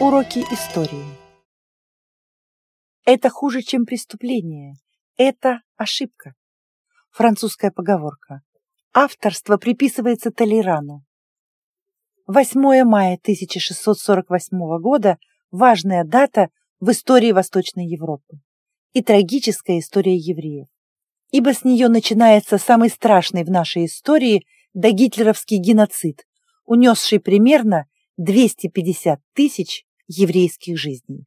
Уроки истории. Это хуже, чем преступление. Это ошибка. Французская поговорка. Авторство приписывается Толерану. 8 мая 1648 года – важная дата в истории Восточной Европы и трагическая история евреев. Ибо с нее начинается самый страшный в нашей истории догитлеровский геноцид, унесший примерно 250 тысяч еврейских жизней.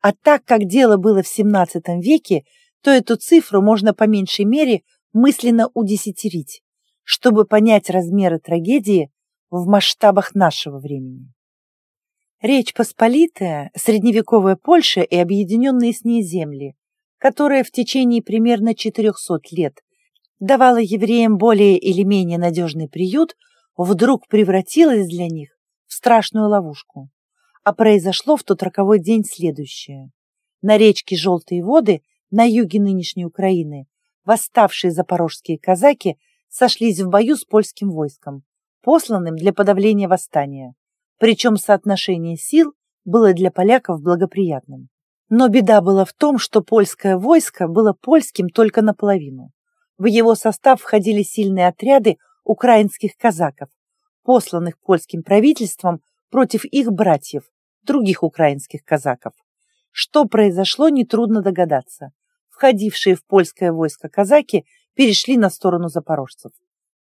А так как дело было в XVII веке, то эту цифру можно по меньшей мере мысленно удесятерить, чтобы понять размеры трагедии в масштабах нашего времени. Речь Посполитая, средневековая Польша и объединенные с ней земли, которая в течение примерно 400 лет давала евреям более или менее надежный приют, вдруг превратилась для них в страшную ловушку. А произошло в тот роковой день следующее. На речке Желтые воды, на юге нынешней Украины, восставшие запорожские казаки сошлись в бою с польским войском, посланным для подавления восстания. Причем соотношение сил было для поляков благоприятным. Но беда была в том, что польское войско было польским только наполовину. В его состав входили сильные отряды украинских казаков, посланных польским правительством против их братьев, других украинских казаков. Что произошло, нетрудно догадаться. Входившие в польское войско казаки перешли на сторону запорожцев.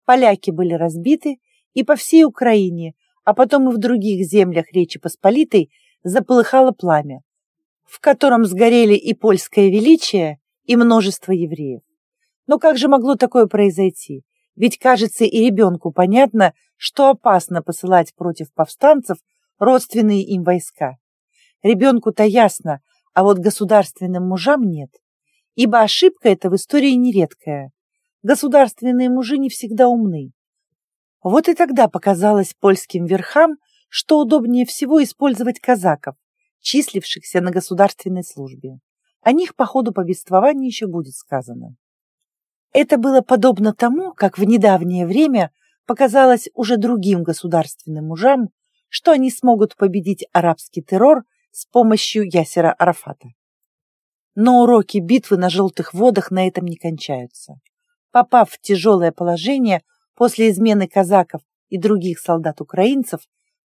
Поляки были разбиты, и по всей Украине, а потом и в других землях Речи Посполитой заполыхало пламя, в котором сгорели и польское величие, и множество евреев. Но как же могло такое произойти? Ведь, кажется, и ребенку понятно, что опасно посылать против повстанцев родственные им войска. Ребенку-то ясно, а вот государственным мужам нет. Ибо ошибка эта в истории нередкая. Государственные мужи не всегда умны. Вот и тогда показалось польским верхам, что удобнее всего использовать казаков, числившихся на государственной службе. О них по ходу повествования еще будет сказано. Это было подобно тому, как в недавнее время показалось уже другим государственным мужам, что они смогут победить арабский террор с помощью Ясера Арафата. Но уроки битвы на желтых водах на этом не кончаются. Попав в тяжелое положение, После измены казаков и других солдат-украинцев,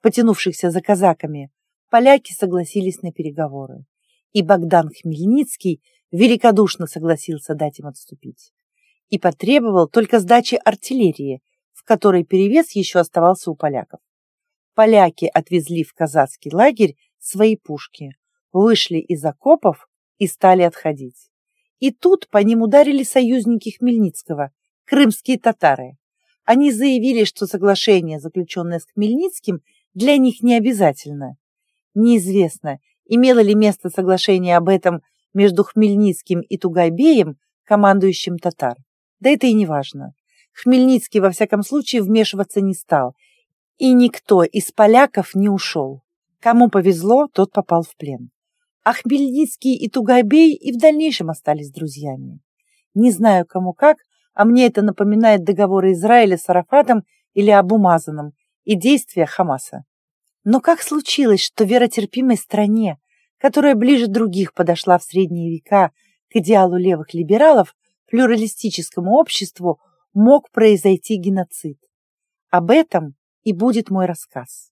потянувшихся за казаками, поляки согласились на переговоры, и Богдан Хмельницкий великодушно согласился дать им отступить. И потребовал только сдачи артиллерии, в которой перевес еще оставался у поляков. Поляки отвезли в казацкий лагерь свои пушки, вышли из окопов и стали отходить. И тут по ним ударили союзники Хмельницкого, крымские татары. Они заявили, что соглашение, заключенное с Хмельницким, для них не обязательно. Неизвестно, имело ли место соглашение об этом между Хмельницким и Тугайбеем, командующим татар. Да это и не важно. Хмельницкий, во всяком случае, вмешиваться не стал, и никто из поляков не ушел. Кому повезло, тот попал в плен. А Хмельницкий и Тугайбей и в дальнейшем остались друзьями. Не знаю, кому как, а мне это напоминает договоры Израиля с Арафатом или Абумазаном и действия Хамаса. Но как случилось, что веротерпимой стране, которая ближе других подошла в средние века к идеалу левых либералов, плюралистическому обществу, мог произойти геноцид? Об этом и будет мой рассказ.